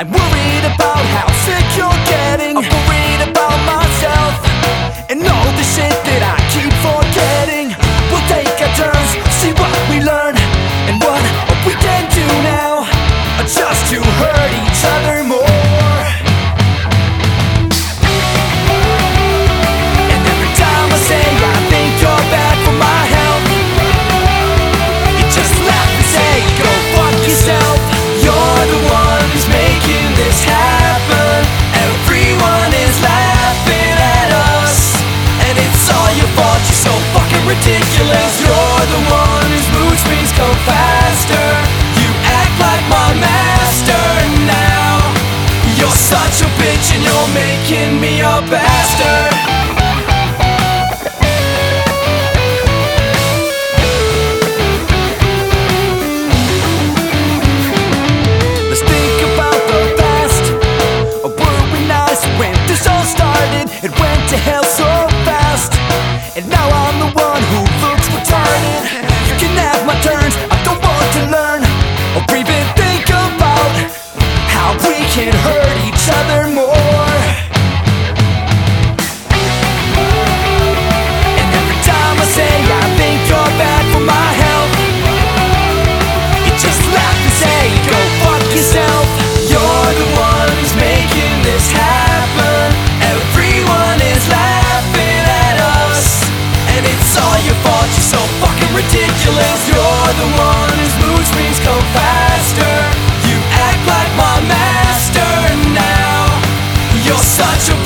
I'm worried about how secure ridiculous. You're the one whose mood swings go faster. You act like my master. Now You're such a bitch and you're making me a bastard. Let's think about the past. Were we nice when this all started? It went to hell so fast. And now I'm the one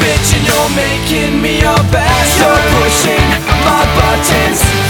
bitch and you're making me a bastard You're pushing my buttons.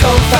cold